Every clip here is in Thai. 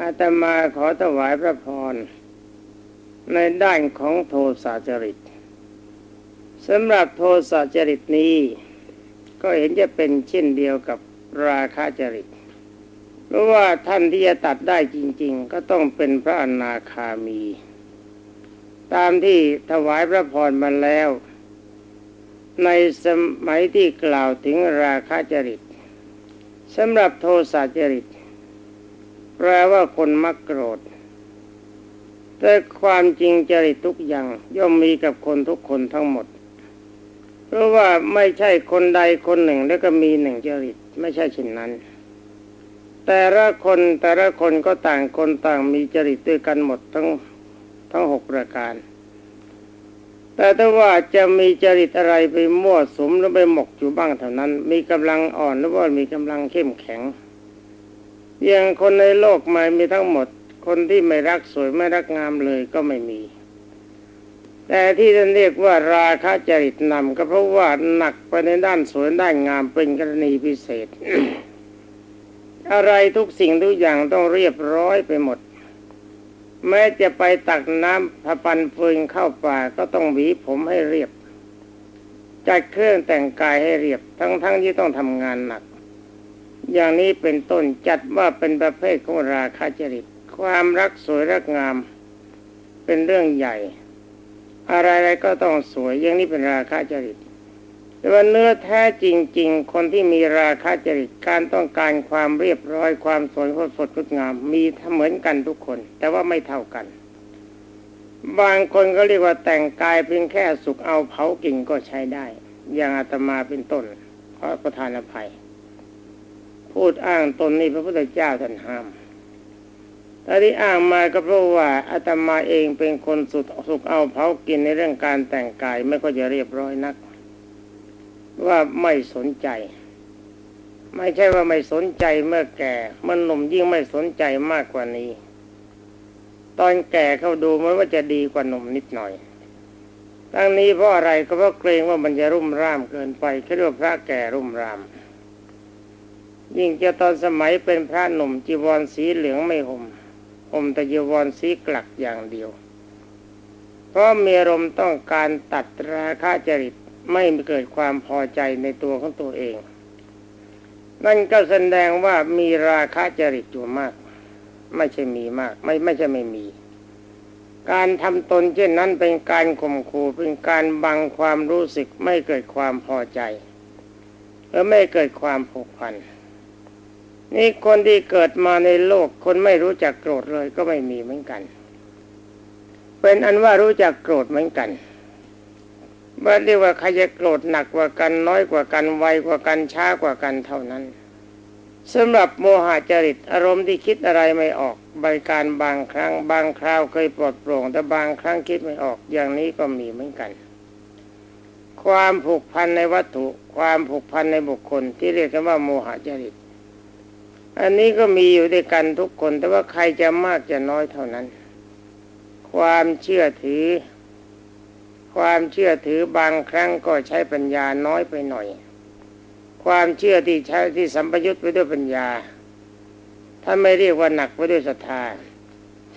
อาตมาขอถวายพระพร ในด้านของโทสาจริตสำหรับโทสาจริตนี้ ก็เห็นจะเป็นเช่นเดียวกับราคาจริตเพราะว่าท่านที่จะตัดได้จริง ๆ ก็ต้องเป็นพระอนาคามี ตามที่ถวายพระพรมาแล้ว ในสมัยที่กล่าวถึงราคาจริตสำหรับโทสะจริต แปลว่าคนมักโกรธ แต่ความจริงจริตทุกอย่างย่อมมีกับคนทุกคนทั้งหมด เพราะว่าไม่ใช่คนใดคนหนึ่งแล้วก็มีหนึ่งจริตไม่ใช่เช่นนั้น แต่ละคนแต่ละคนก็ต่างคนต่างมีจริตด้วยกันหมดทั้งทั้งหกประการ แต่ถ้าว่าจะมีจริตอะไรไปมั่วสมหรือไปหมกอยู่บ้างเท่านั้น มีกำลังอ่อนหรือว่ามีกำลังเข้มแข็ง อย่างคนในโลกไม่มีทั้งหมด คนที่ไม่รักสวยไม่รักงามเลยก็ไม่มี แต่ที่ท่านเรียกว่าราคะจริตนำก็เพราะว่าหนักไปในด้านสวยด้านงามเป็นกรณีพิเศษ อะไรทุกสิ่งทุกอย่างต้องเรียบร้อยไปหมด แม้จะไปตักน้ำพะปันฟืนเข้าป่าก็ต้องหวีผมให้เรียบจัดเครื่องแต่งกายให้เรียบทั้งๆทที่ต้องทำงานหนัก อย่างนี้เป็นต้นจัดว่าเป็นประเภทของราคาจริต ความรักสวยรักงาม เป็นเรื่องใหญ่ อะไรๆก็ต้องสวยอย่างนี้เป็นราคาจริต แต่ว่าเนื้อแท้จริง ๆ คนที่มีราคาจริตการต้องการความเรียบร้อยความสวยสดงดงาม มีเหมือนกันทุกคน แต่ว่าไม่เท่ากัน บางคนก็เรียกว่าแต่งกายเพียงแค่สุกเอาเผากินก็ใช้ได้ อย่างอาตมาเป็นต้นขอประทานอภัย พูดอ้างตนนี่พระพุทธเจ้าท่านห้ามแต่ที่อ้างมาก็เพราะว่าอาตมาเองเป็นคนสุดสุกเอาเผากินในเรื่องการแต่งกายไม่ก็จะเรียบร้อยนัก ว่าไม่สนใจ ไม่ใช่ว่าไม่สนใจเมื่อแก่มันหนุ่มยิ่งไม่สนใจมากกว่านี้ ตอนแก่เขาดูมันว่าจะดีกว่าหนุ่มนิดหน่อยทั้งนี้เพราะอะไรก็เพราะเกรงว่ามันจะรุ่มร่ามเกินไปแค่เรียกว่าพระแก่รุ่มร่าม ยิ่งจะตอนสมัยเป็นพระหนุ่มจีวรสีเหลืองไม่ห่มห่มแต่จีวรสีกลักอย่างเดียว เพราะมีอารมณ์ต้องการตัดราคาจริตไม่เกิดความพอใจในตัวของตัวเอง นั่นก็แสดงว่ามีราคาจริตอยู่มาก ไม่ใช่มีมาก ไม่ไม่ใช่ไม่มี การทำตนเช่นนั้นเป็นการข่มขู่เป็นการบังความรู้สึกไม่เกิดความพอใจและไม่เกิดความผูกพัน นี่คนที่เกิดมาในโลก คนไม่รู้จักโกรธเลยก็ไม่มีเหมือนกัน เป็นอันว่ารู้จักโกรธเหมือนกันว่าเรียกว่าใครจะโกรธหนักกว่ากันน้อยกว่ากันไวกว่ากันช้ากว่ากันเท่านั้นสำหรับโมหจริตอารมณ์ที่คิดอะไรไม่ออกใบการบางครั้ง บางคราวเคยปลดโปร่ง แต่บางครั้งคิดไม่ออกอย่างนี้ก็มีเหมือนกัน ความผูกพันในวัตถุ ความผูกพันในบุคคลที่เรียกกันว่าโมหจริต อันนี้ก็มีอยู่ด้วยกันทุกคน แต่ว่าใครจะมากจะน้อยเท่านั้น ความเชื่อถือ ความเชื่อถือบางครั้งก็ใช้ปัญญาน้อยไปหน่อย ความเชื่อที่ใช้ที่สัมปยุตไปด้วยปัญญา ถ้าไม่เรียกว่าหนักไปด้วยศรัทธา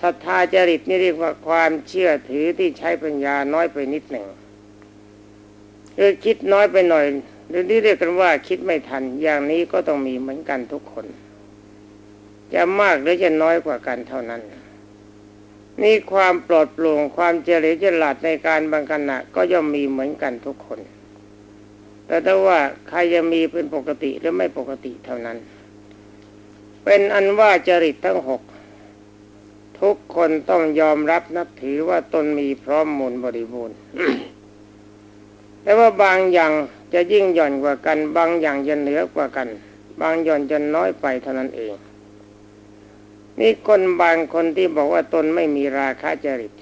ศรัทธาจริตนี่เรียกว่าความเชื่อถือที่ใช้ปัญญาน้อยไปนิดหนึ่งคือคิดน้อยไปหน่อยหรือที่เรียกกันว่าคิดไม่ทันอย่างนี้ก็ต้องมีเหมือนกันทุกคน จะมากหรือจะน้อยกว่ากันเท่านั้น นี่ความปลอดโปร่งความเฉลียวฉลาดในการบังคับก็ย่อมมีเหมือนกันทุกคน แต่ถ้าว่าใครจะมีเป็นปกติหรือไม่ปกติเท่านั้น เป็นอันว่าจริตทั้งหกทุกคนต้องยอมรับนับถือว่าตนมีพร้อมมูลบริบูรณ์ แต่ว่าบางอย่างจะยิ่งหย่อนกว่ากัน บางอย่างจะเหนือกว่ากัน บางหย่อนจะน้อยไปเท่านั้นเอง นี่คนบางคนที่บอกว่าตนไม่มีราคะจริต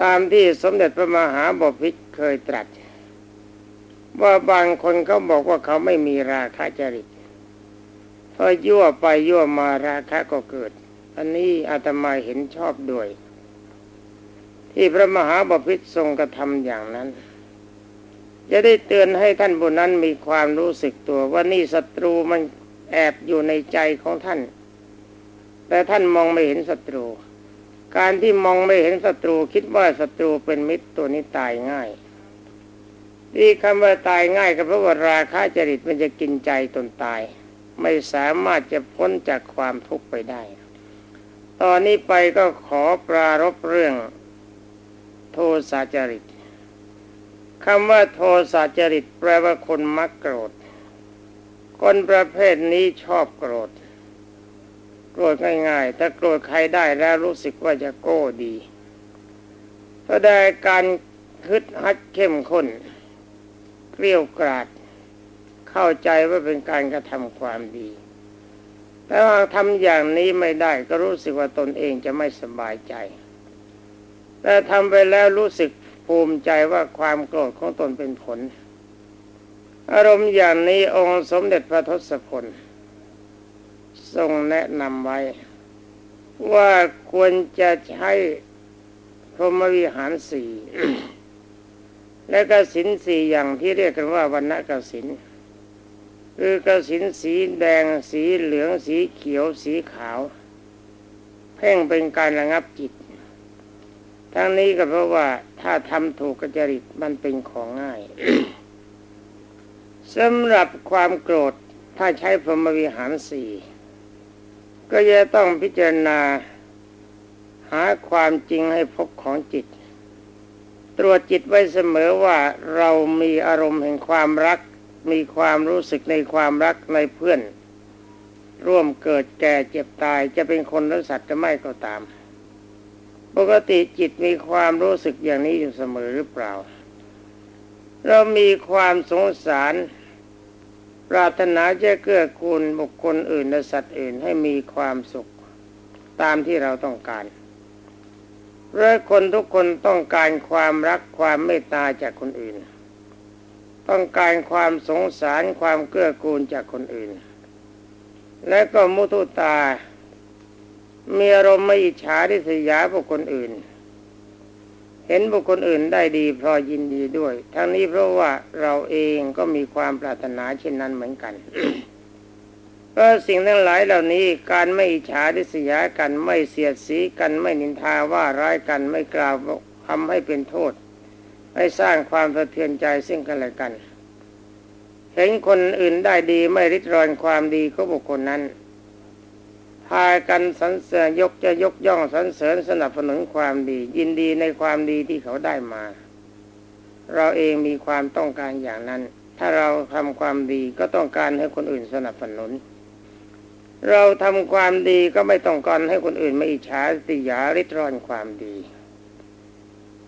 ตามที่สมเด็จพระมหาบพิตรเคยตรัส ว่าบางคนเขาบอกว่าเขาไม่มีราคะจริตพอยั่วไปยั่วมาราคะก็เกิด อันนี้อาตมาเห็นชอบด้วย ที่พระมหาบพิตรทรงกระทำอย่างนั้นจะได้เตือนให้ท่านบุนั้นมีความรู้สึกตัวว่านี่ศัตรูมันแอบอยู่ในใจของท่าน แต่ท่านมองไม่เห็นศัตรู การที่มองไม่เห็นศัตรูคิดว่าศัตรูเป็นมิตรตัวนี้ตายง่ายที่คำว่าตายง่ายก็เพราะว่าราคะจริตมันจะกินใจตนตาย ไม่สามารถจะพ้นจากความทุกข์ไปได้ ตอนนี้ไปก็ขอปรารบเรื่องโทสะจริตคำว่าโทสะจริตแปลว่าคนมักโกรธ คนประเภทนี้ชอบโกรธ รธง่ายๆ ถ้าโกรธใครได้แล้วรู้สึกว่าจะโก้ดีถ้าได้การคึดฮัดเข้มข้นเกลียวกราด เข้าใจว่าเป็นการกระทำความดีแต่ว่าทำอย่างนี้ไม่ได้ก็รู้สึกว่าตนเองจะไม่สบายใจ แต่ทำไปแล้วรู้สึกภูมิใจว่าความโกรธของตนเป็นผล อารมณ์อย่างนี้องค์สมเด็จพระทศพล ทรงแนะนำไว้ ว่าควรจะใช้พรหมวิหารสี่และกสินสี่อย่างที่เรียกกันว่าวันณกสินคือกสินสีแดงสีเหลืองสีเขียวสีขาว เพ่งเป็นการระงับจิต ทั้งนี้ก็เพราะว่าถ้าทำถูกกจริตมันเป็นของง่ายสำหรับความโกรธถ้าใช้พรหมวิหารสี่ ก็จะต้องพิจารณาหาความจริงให้พบของจิต ตรวจจิตไว้เสมอว่าเรามีอารมณ์แห่งความรัก มีความรู้สึกในความรักในเพื่อน ร่วมเกิดแก่เจ็บตายจะเป็นคนหรือสัตว์จะไม่ก็ตาม ปกติจิตมีความรู้สึกอย่างนี้อยู่เสมอหรือเปล่า เรามีความสงสาร ปรารถนาจะเกื้อกูลบุคคลอื่นและสัตว์อื่นให้มีความสุขตามที่เราต้องการเพราะคนทุกคนต้องการความรักความเมตตาจากคนอื่น ต้องการความสงสารความเกื้อกูลจากคนอื่น และก็มุทุตา มีอารมณ์ไม่อิจฉาริษยาบุคคลอื่น เห็นบุคคลอื่นได้ดีพราะยินดีด้วย ทั้งนี้เพราะว่าเราเองก็มีความปรารถนาเช่นนั้นเหมือนกัน เพราะสิ่งทั้งหลายเหล่านี้การไม่อิจฉาริษยากันไม่เสียดสีกันไม่นินทาว่าร้ายกันไม่กล่าวทำให้เป็นโทษ ไม่สร้างความสะเทือนใจซึ่งกันและกัน เห็นคนอื่นได้ดีไม่ริดรอนความดีของบุคคลนั้น พากันสรรเสริญยกจะยกย่องสรรเสริญสนับสนุนความดี ยินดีในความดีที่เขาได้มา เราเองมีความต้องการอย่างนั้น ถ้าเราทำความดีก็ต้องการให้คนอื่นสนับสนุน เราทำความดีก็ไม่ต้องการให้คนอื่นมาอิจฉาติยาริดรอนความดี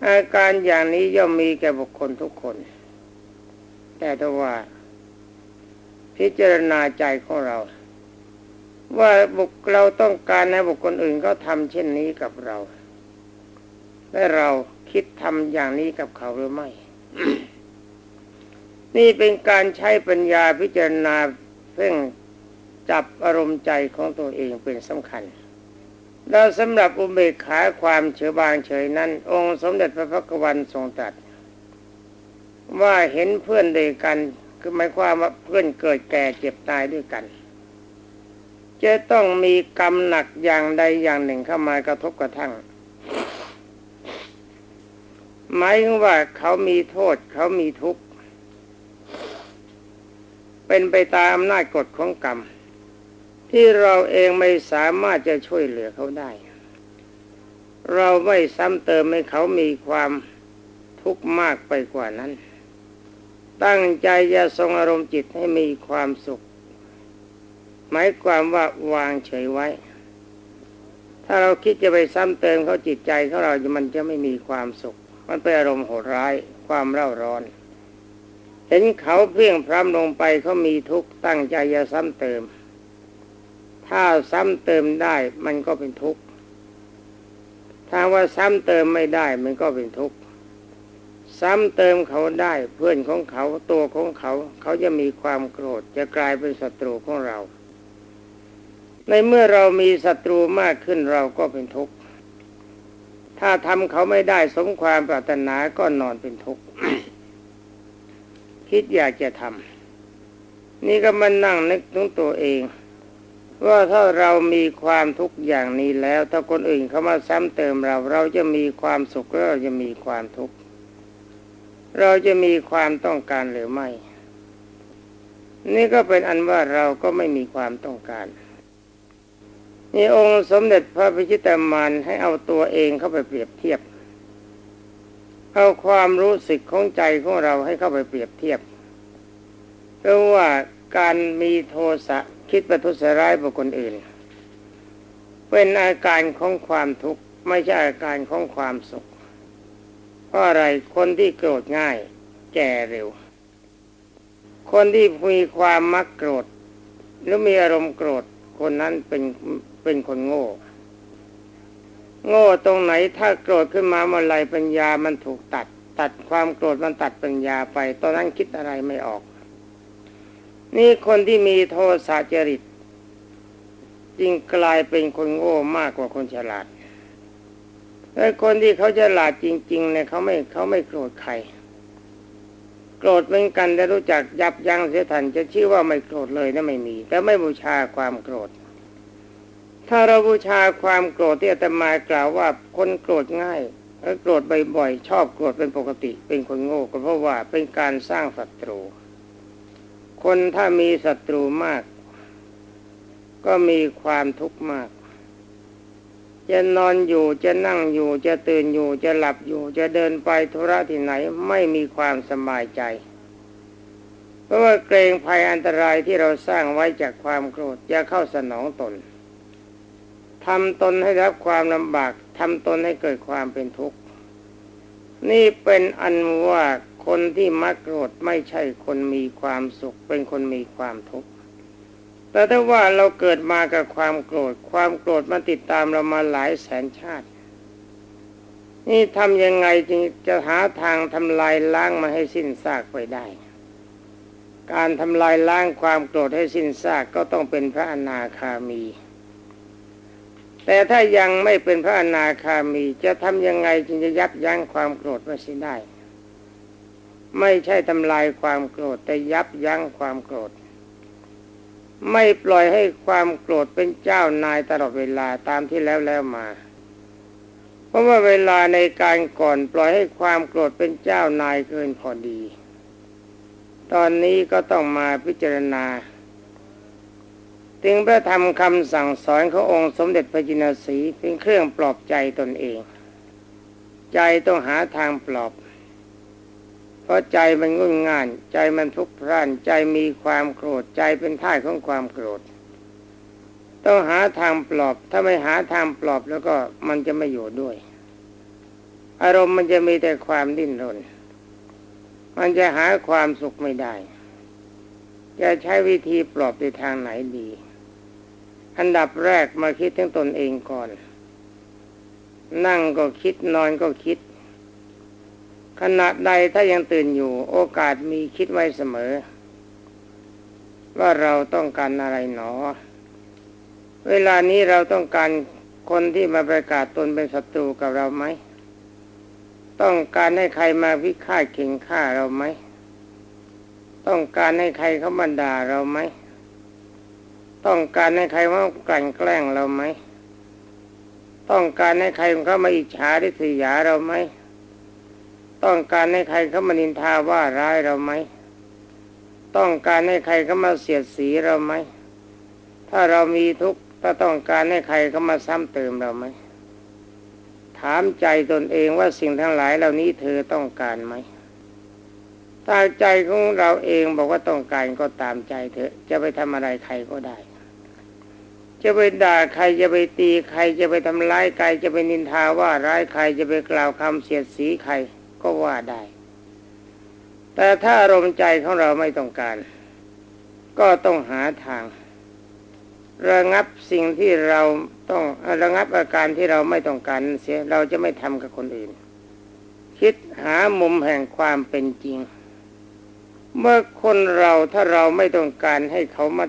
อาการอย่างนี้ย่อมมีแก่บุคคลทุกคน แต่ถ้าว่า พิจารณาใจของเรา ว่าบุคเราต้องการให้บุคคลอื่นเขาทำเช่นนี้กับเรา และเราคิดทำอย่างนี้กับเขาหรือไม่ นี่เป็นการใช้ปัญญาพิจารณาเพ่งจับอารมณ์ใจของตัวเองเป็นสำคัญแล้วสำหรับอุเบกขาความเฉยบางเฉยนั้น องค์สมเด็จพระพักวันทรงตรัสว่าเห็นเพื่อนเดียกัน คือหมายความว่าเพื่อนเกิดแก่เจ็บตายด้วยกัน จะต้องมีกรรมหนักอย่างใดอย่างหนึ่งเข้ามากระทบกระทั่งหมายถึงว่าเขามีโทษเขามีทุกข์เป็นไปตามอำนาจกฎของกรรม ที่เราเองไม่สามารถจะช่วยเหลือเขาได้ เราไม่ซ้ำเติมให้เขามีความทุกข์มากไปกว่านั้น ตั้งใจจะทรงอารมณ์จิตให้มีความสุข หมายความว่าวางเฉยไว้ ถ้าเราคิดจะไปซ้ำเติมเขาจิตใจของเรามันจะไม่มีความสุข มันเป็นอารมณ์โหดร้ายความเร่าร้อน เห็นเขาเพียงพร้ำลงไปเขามีทุกข์ตั้งใจจะซ้ำเติม ถ้าซ้ำเติมได้มันก็เป็นทุกข์ถ้าว่าซ้ำเติมไม่ได้มันก็เป็นทุกข์ซ้ำเติมเขาได้เพื่อนของเขาตัวของเขา เขาจะมีความโกรธจะกลายเป็นศัตรูของเรา ในเมื่อเรามีศัตรูมากขึ้นเราก็เป็นทุกข์ ถ้าทำเขาไม่ได้สมความปรารถนาก็นอนเป็นทุกข์ คิดอยากจะทำนี่ก็มานั่งนึกถึงตัวเอง ว่าถ้าเรามีความทุกข์อย่างนี้แล้ว ถ้าคนอื่นเขามาซ้ำเติมเรา เราจะมีความสุขแล้วเราจะมีความทุกข์ เราจะมีความต้องการหรือไม่ นี่ก็เป็นอันว่าเราก็ไม่มีความต้องการ นี่องค์สมเด็จพระพิชิตามานให้เอาตัวเองเข้าไปเปรียบเทียบ เอาความรู้สึกของใจของเราให้เข้าไปเปรียบเทียบเพราะว่าการมีโทสะคิดประทุษร้ายบุคคลอื่น เป็นอาการของความทุกข์ไม่ใช่อาการของความสุข เพราะอะไรคนที่โกรธง่าย แก่เร็ว คนที่มีความมักโกรธ หรือมีอารมณ์โกรธคนนั้นเป็น เป็นคนโง่ โง่ตรงไหนถ้าโกรธขึ้นมาเมื่อไรปัญญามันถูกตัด ตัดความโกรธมันตัดปัญญาไป ตอนนั้นคิดอะไรไม่ออก นี่คนที่มีโทสะจริตจึงกลายเป็นคนโง่มากกว่าคนฉลาดแต่คนที่เขาฉลาดจริง ๆ เนี่ยเขาไม่เขาไม่โกรธใครโกรธเป็นกันแต่รู้จักยับยั้งเสียทันจะชื่อว่าไม่โกรธเลยนะไม่มี แต่ไม่บูชาความโกรธ ถ้าเราบูชาความโกรธที่อาตมากล่าวว่าคนโกรธง่ายและโกรธบ่อยๆชอบโกรธเป็นปกติ เป็นคนโง่ก็เพราะว่าเป็นการสร้างศัตรู คนถ้ามีศัตรูมาก ก็มีความทุกข์มาก จะนอนอยู่จะนั่งอยู่จะตื่นอยู่จะหลับอยู่ จะเดินไปธุระที่ไหนไม่มีความสบายใจเพราะว่าเกรงภัยอันตรายที่เราสร้างไว้จากความโกรธจะเข้าสนองตน ทำตนให้รับความลำบากทำตนให้เกิดความเป็นทุกข์ นี่เป็นอันว่าคนที่มักโกรธไม่ใช่คนมีความสุข เป็นคนมีความทุกข์แต่ถ้าว่าเราเกิดมากับความโกรธ ความโกรธมันติดตามเรามาหลายแสนชาติ นี่ทำยังไงจึงจะหาทางทำลายล้างมาให้สิ้นซากไปได้ การทำลายล้างความโกรธให้สิ้นซากก็ต้องเป็นพระอนาคามี แต่ถ้ายังไม่เป็นพระอนาคามี จะทำยังไงจึงจะยับยั้งความโกรธมาสิได้ ไม่ใช่ทำลายความโกรธ แต่ยับยั้งความโกรธ ไม่ปล่อยให้ความโกรธเป็นเจ้านายตลอดเวลาตามที่แล้วแล้วมา เพราะว่าเวลาในการก่อนปล่อยให้ความโกรธเป็นเจ้านายเกินพอดี ตอนนี้ก็ต้องมาพิจารณา ถึงพระธรรมคำสั่งสอนขององค์สมเด็จพระจินสีเป็นเครื่องปลอบใจตนเอง ใจต้องหาทางปลอบ เพราะใจมันงุ่นง่าน ใจมันทุกข์พร่าน ใจมีความโกรธ ใจเป็นท่าของความโกรธ ต้องหาทางปลอบ ถ้าไม่หาทางปลอบแล้วก็มันจะไม่อยู่ด้วย อารมณ์มันจะมีแต่ความดิ้นรน มันจะหาความสุขไม่ได้จะใช้วิธีปลอบในทางไหนดี อันดับแรกมาคิดถึงตนเองก่อน นั่งก็คิดนอนก็คิด ขณะใดถ้ายังตื่นอยู่ โอกาสมีคิดไว้เสมอ ว่าเราต้องการอะไรหนอ เวลานี้เราต้องการคนที่มาประกาศตนเป็นศัตรูกับเราไหม ต้องการให้ใครมาวิฆาตเข่งฆ่าเราไหม ต้องการให้ใครเขาบันดาเราไหม ต้องการให้ใครมากลั่นแกล้งเราไหม ต้องการให้ใครเขามาอิจฉาริษยาเราไหม ต้องการให้ใครเขามานินทาว่าร้ายเราไหม ต้องการให้ใครเขามาเสียดสีเราไหม ถ้าเรามีทุกข์ถ้าต้องการให้ใครเขามาซ้ำเติมเราไหม ถามใจตนเองว่าสิ่งทั้งหลายเหล่านี้เธอต้องการไหมถ้าใจของเราเองบอกว่าต้องการก็ตามใจเถอะ จะไปทำอะไรใครก็ได้ จะไปด่าใครจะไปตีใครจะไปทำร้ายใครจะไปนินทาว่าร้ายใครจะไปกล่าวคำเสียดสีใครก็ว่าได้ แต่ถ้าอารมณ์ใจของเราไม่ต้องการ ก็ต้องหาทาง ระงับสิ่งที่เราต้องระงับอาการที่เราไม่ต้องการเสียเราจะไม่ทำกับคนอื่น คิดหามุมแห่งความเป็นจริง เมื่อคนเราถ้าเราไม่ต้องการให้เขามา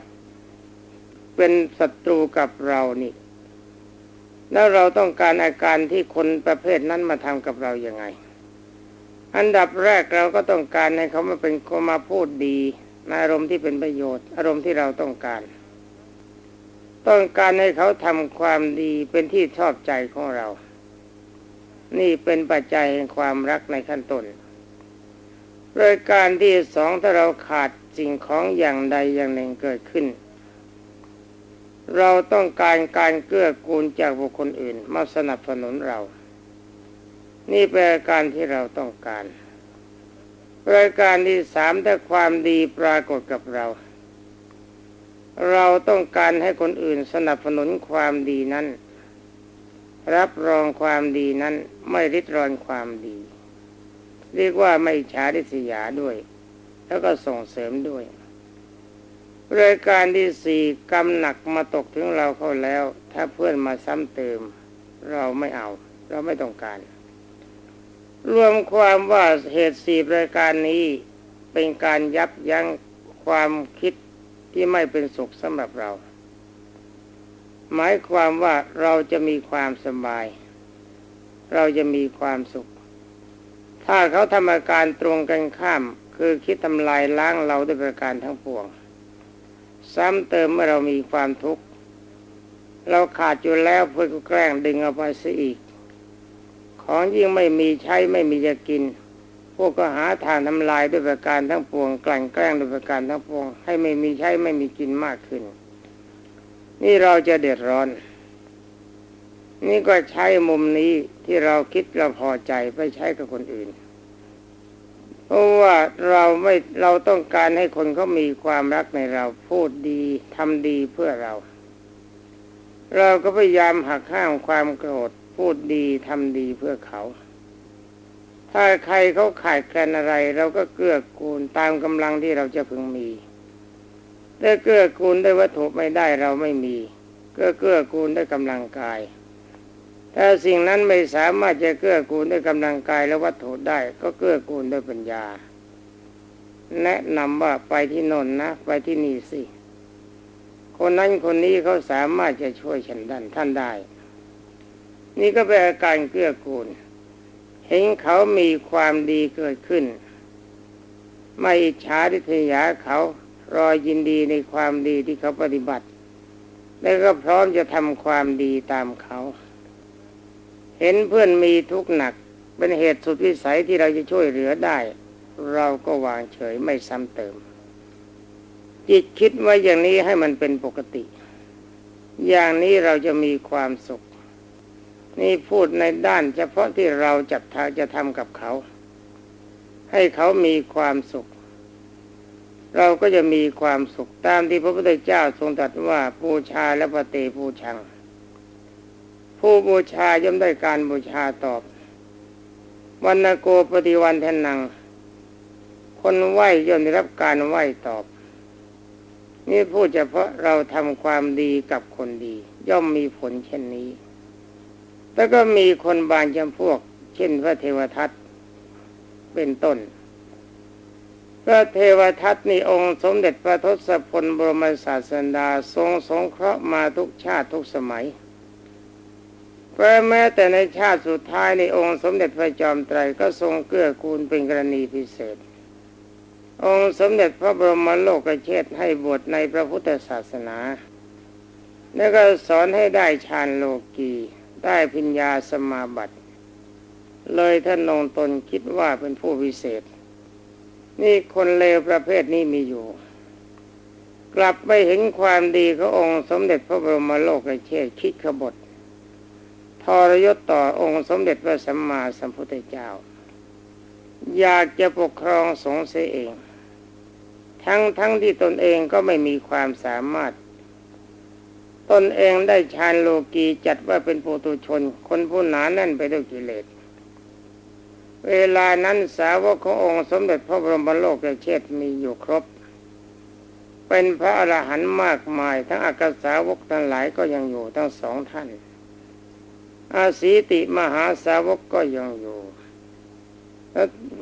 เป็นศัตรูกับเรานี่ แล้วเราต้องการอาการที่คนประเภทนั้นมาทำกับเราอย่างไง อันดับแรกเราก็ต้องการให้เขามาเป็นคนมาพูดดีในอารมณ์ที่เป็นประโยชน์ อารมณ์ที่เราต้องการ ต้องการให้เขาทำความดีเป็นที่ชอบใจของเรา นี่เป็นปัจจัยแห่งความรักในขั้นต้นรายการที่สองถ้าเราขาดสิ่งของอย่างใดอย่างหนึ่งเกิดขึ้น เราต้องการการเกื้อกูลจากบุคคลอื่น มาสนับสนุนเรา นี่เป็นการที่เราต้องการรายการที่สามถ้าความดีปรากฏกับเรา เราต้องการให้คนอื่นสนับสนุนความดีนั้น รับรองความดีนั้นไม่ริดรอนความดี เรียกว่าไม่ฉาดิษยาด้วย แล้วก็ส่งเสริมด้วย รายการที่สี่กำหนักมาตกถึงเราเข้าแล้ว ถ้าเพื่อนมาซ้ำเติม เราไม่เอา เราไม่ต้องการ รวมความว่าเหตุสี่รายการนี้เป็นการยับยั้งความคิดที่ไม่เป็นสุขสำหรับเรา หมายความว่าเราจะมีความสบาย เราจะมีความสุข ถ้าเขาทำอาการตรงกันข้าม คือคิดทำลายล้างเราด้วยประการทั้งปวง ซ้ำเติมเมื่อเรามีความทุกข์เราขาดอยู่แล้วเพื่อก็แกล้งดึงเอาไปซะอีก ของยิ่งไม่มีใช้ไม่มีจะกิน พวกก็หาทางทำลายด้วยประการทั้งปวงกลั่นแกล้งด้วยประการทั้งปวง ให้ไม่มีใช้ไม่มีกินมากขึ้น นี่เราจะเดือดร้อน นี่ก็ใช้มุมนี้ที่เราคิดเราพอใจไปใช้กับคนอื่น เพราะว่าเราไม่เราต้องการให้คนเขามีความรักในเราพูดดีทำดีเพื่อเรา เราก็พยายามหักห้ามความโกรธ พูดดีทำดีเพื่อเขา ถ้าใครเขาขาดแคลนอะไร เราก็เกื้อกูลตามกำลังที่เราจะพึงมีถ้าเกื้อกูลได้วัตถุไม่ได้เราไม่มีก็เกื้อกูลได้กำลังกาย ถ้าสิ่งนั้นไม่สามารถจะเกื้อกูลด้วยกำลังกายและวัตถุได้ ก็เกื้อกูลด้วยปัญญา แนะนำว่าไปที่นนนะ ไปที่นี่สิ คนนั้นคนนี้เขาสามารถจะช่วยฉันดันท่านได้ นี่ก็เป็นอาการเกื้อกูล เห็นเขามีความดีเกิดขึ้น ไม่อิจฉาทิษยาเขารอยินดีในความดีที่เขาปฏิบัติ แล้วก็พร้อมจะทำความดีตามเขา เห็นเพื่อนมีทุกข์หนัก เป็นเหตุสุดวิสัยที่เราจะช่วยเหลือได้ เราก็วางเฉยไม่ซ้ำเติม จิตคิดว่าอย่างนี้ให้มันเป็นปกติ อย่างนี้เราจะมีความสุข นี่พูดในด้านเฉพาะที่เราจับทางจะทำกับเขา ให้เขามีความสุขเราก็จะมีความสุขตามที่พระพุทธเจ้าทรงตรัสว่าบูชาและปฏิบูชัง ผู้บูชาย่อมได้การบูชาตอบ วันโกปฏิวันแทนัง คนไหวย่อมได้รับการไหวตอบ นี่พูดเฉพาะเราทำความดีกับคนดี ย่อมมีผลเช่นนี้แล้วก็มีคนบางจำพวก เช่นพระเทวทัตเป็นต้นพระเทวทัตนี่องค์สมเด็จพระทศพลบรมศาสดาทรงสงเคราะห์มาทุกชาติทุกสมัย เพราะแม้แต่ในชาติสุดท้ายในองค์สมเด็จพระจอมไตรก็ทรงเกื้อกูลเป็นกรณีพิเศษ องค์สมเด็จพระบรมโลกเชษให้บวชในพระพุทธศาสนา แล้วก็สอนให้ได้ฌานโลกีได้พิญญาสมาบัติ เลยท่านลงตนคิดว่าเป็นผู้พิเศษ นี่คนเลวประเภทนี้มีอยู่ กลับไปเห็นความดีขององค์สมเด็จพระบรมโลกเชษคิดขบฏ ทรยศต่อองค์สมเด็จพระสัมมาสัมพุทธเจ้า อยากจะปกครองสงฆ์เสียเอง ทั้งทั้งที่ตนเองก็ไม่มีความสามารถ ตนเองได้ฌานโลกีจัดว่าเป็นปุตุชน คนผู้หนาแน่นไปด้วยกิเลส เวลานั้นสาวกขององค์สมเด็จพระบรมโลกเชษมีอยู่ครบ เป็นพระอรหันต์มากมาย ทั้งอากาสาวกทั้งหลายก็ยังอยู่ทั้งสองท่าน อาศีติมหาสาวกก็ยังอยู่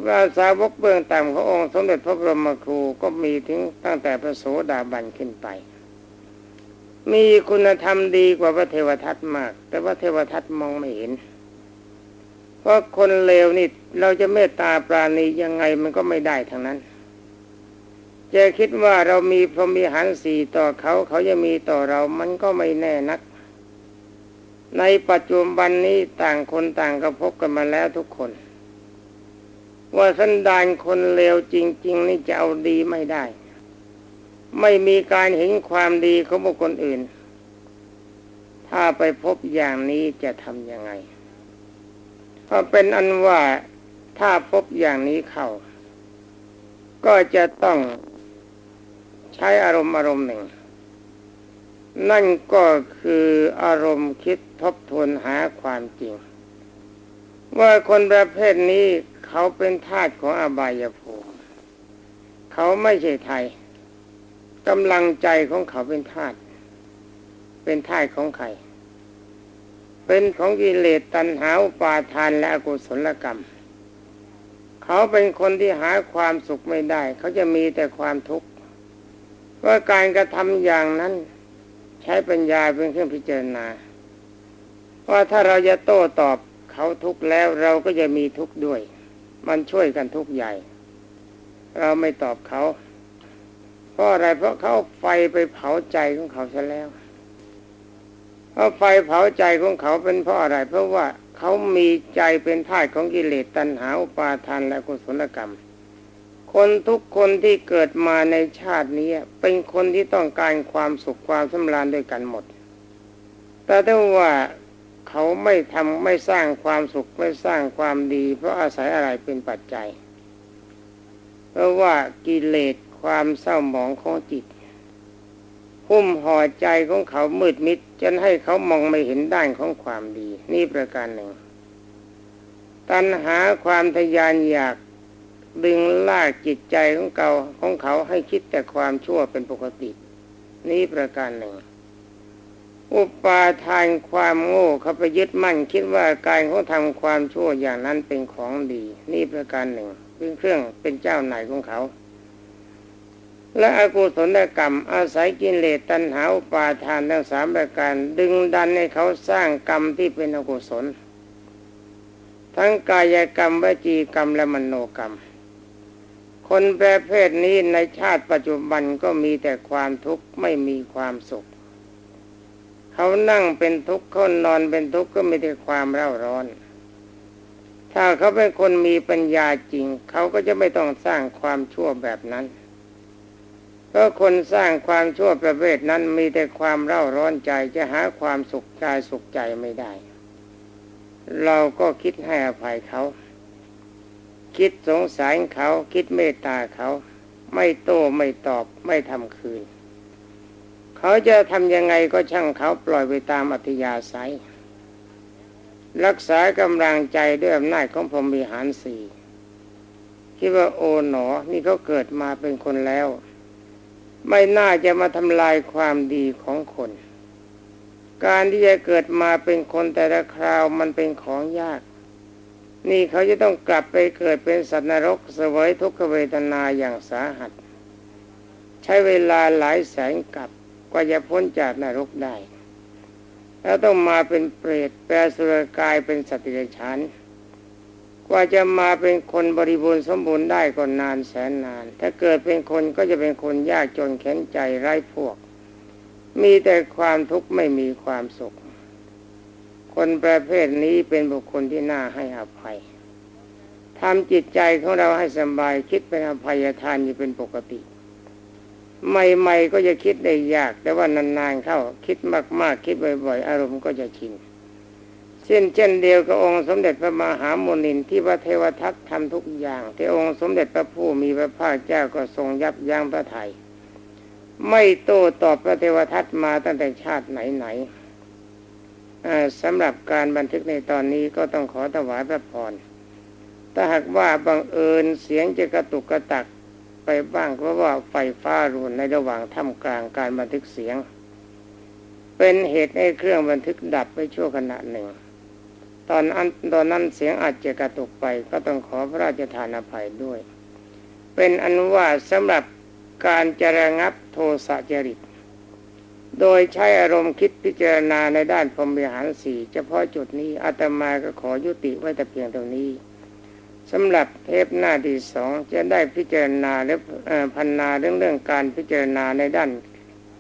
แล้วสาวกเบื้องต่ำขององค์สมเด็จพระบรมครูก็มีถึงตั้งแต่พระโสดาบันขึ้นไป มีคุณธรรมดีกว่าพระเทวทัตมาก แต่ว่าเทวทัตมองไม่เห็น เพราะคนเลวนี่เราจะเมตตาปราณียังไงมันก็ไม่ได้ทั้งนั้น จะคิดว่าเรามีพรหมีหารสี่ต่อเขาเขาจะมีต่อเรามันก็ไม่แน่นัก ในปัจจุบันนี้ต่างคนต่างก็พบกันมาแล้วทุกคน ว่าสันดานคนเลวจริง ๆ นี่จะเอาดีไม่ได้ ไม่มีการเห็นความดีของบุคคลอื่น ถ้าไปพบอย่างนี้จะทำยังไงเพราะเป็นอันว่าถ้าพบอย่างนี้เข้า ก็จะต้องใช้อารมณ์อารมณ์หนึ่ง นั่นก็คืออารมณ์คิดทบทวนหาความจริง ว่าคนประเภทนี้เขาเป็นทาสของอบายภูมิเขาไม่ใช่ไทยกำลังใจของเขาเป็นทาสเป็นทาสของใคร เป็นของกิเลสตัณหาอุปาทานและอกุศลกรรม เขาเป็นคนที่หาความสุขไม่ได้ เขาจะมีแต่ความทุกข์ว่าการกระทำอย่างนั้น ใช้ปัญญาเป็นเครื่องพิจารณาว่าถ้าเราจะโต้ตอบเขาทุกข์แล้วเราก็จะมีทุกข์ด้วย มันช่วยกันทุกข์ใหญ่ เราไม่ตอบเขาเพราะอะไรเพราะเขาไฟไปเผาใจของเขาซะแล้วเพราะไฟเผาใจของเขาเป็นเพราะอะไร เพราะว่าเขามีใจเป็นท่าของกิเลสตัณหาอุปาทานและกุศลกรรม คนทุกคนที่เกิดมาในชาตินี้เป็นคนที่ต้องการความสุขความสำราญด้วยกันหมด แต่ถ้าว่าเขาไม่ทำไม่สร้างความสุขไม่สร้างความดี เพราะอาศัยอะไรเป็นปัจจัย เพราะว่ากิเลสความเศร้าหมองของจิตหุ้มห่อใจของเขามืดมิดจนให้เขามองไม่เห็นด้านของความดี นี่ประการหนึ่ง ตัณหาความทยานอยาก ดึงลากจิตใจของเขาของเขาให้คิดแต่ความชั่วเป็นปกติ นี้ประการหนึ่ง อุปาทานความโง่เขาไปยึดมั่น คิดว่าการเขาทำความชั่วอย่างนั้นเป็นของดี นี่ประการหนึ่งเป็นเครื่องเป็นเจ้าไหนของเขา และอกุศลกรรม อาศัยกิเลสตัณหาอุปาทานทั้งสามประการ ดึงดันให้เขาสร้างกรรมที่เป็นอกุศลทั้งกายกรรมวจีกรรมและมโนกรรม คนประเภทนี้ในชาติปัจจุบันก็มีแต่ความทุกข์ไม่มีความสุข เขานั่งเป็นทุกข์เขานอนเป็นทุกข์ก็มีแต่ความเร่าร้อน ถ้าเขาเป็นคนมีปัญญาจริง เขาก็จะไม่ต้องสร้างความชั่วแบบนั้นเพราะคนสร้างความชั่วประเภทนั้นมีแต่ความเร่าร้อนใจจะหาความสุขกายสุขใจไม่ได้ เราก็คิดให้อภัยเขา คิดสงสารเขาคิดเมตตาเขา ไม่โต้ไม่ตอบไม่ทำคืน เขาจะทำยังไงก็ช่างเขาปล่อยไปตามอัธยาศัย รักษากำลังใจด้วยอำนาจของพรหมีหารสี่คิดว่าโอ๋หนอ นี่เขาเกิดมาเป็นคนแล้ว ไม่น่าจะมาทำลายความดีของคน การที่จะเกิดมาเป็นคนแต่ละคราวมันเป็นของยาก นี่เขาจะต้องกลับไปเกิดเป็นสัตว์นรกเสวยทุกขเวทนาอย่างสาหัส ใช้เวลาหลายแสนกับกว่าจะพ้นจากนรกได้ แล้วต้องมาเป็นเปรตแปลสุรกายเป็นสัตว์เดรัจฉานกว่าจะมาเป็นคนบริบูรณ์สมบูรณ์ได้ก็นานแสนนาน ถ้าเกิดเป็นคนก็จะเป็นคนยากจนแข็งใจไร้พวก มีแต่ความทุกข์ไม่มีความสุข คนประเภทนี้เป็นบุคคลที่น่าให้อภัยทำจิตใจของเราให้สบายคิดเป็นอภัยทานอยู่เป็นปกติ ใหม่ๆก็จะคิดได้ยาก แต่ว่านานๆเข้าคิดมากๆ คิดบ่อยๆ อารมณ์ก็จะชินเช่นเช่นเดียวกับองค์สมเด็จพระมหาโมนินที่พระเทวทัตทำทุกอย่าง ที่องค์สมเด็จพระผู้มีพระภาคเจ้าก็ทรงยับยั้งพระไทยไม่โต้ตอบพระเทวทัตมาตั้งแต่ชาติไหนๆ สำหรับการบันทึกในตอนนี้ก็ต้องขอถวายพระพร ถ้าหากว่าบังเอิญเสียงจะกระตุกกระตักไปบ้างเพราะว่าไฟฟ้ารุนในระหว่างท่ามกลางการบันทึกเสียง เป็นเหตุให้เครื่องบันทึกดับไปชั่วขณะหนึ่ง ตอนนั้นตอนนั้นเสียงอาจจะกระตุกไป ก็ต้องขอพระราชทานอภัยด้วย เป็นอนุว่าสำหรับการจะระงับโทสะจริต โดยใช้อารมณ์คิดพิจารณาในด้านพรหมวิหารสี่เฉพาะจุดนี้อาตมาก็ขอยุติไว้แต่เพียงเท่านี้สำหรับเทปหน้าที่สองจะได้พิจารณาและพันนาเรื่องเรื่องการพิจารณาในด้าน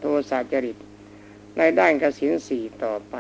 โทสะจริต ในด้านกสินสี่ต่อไป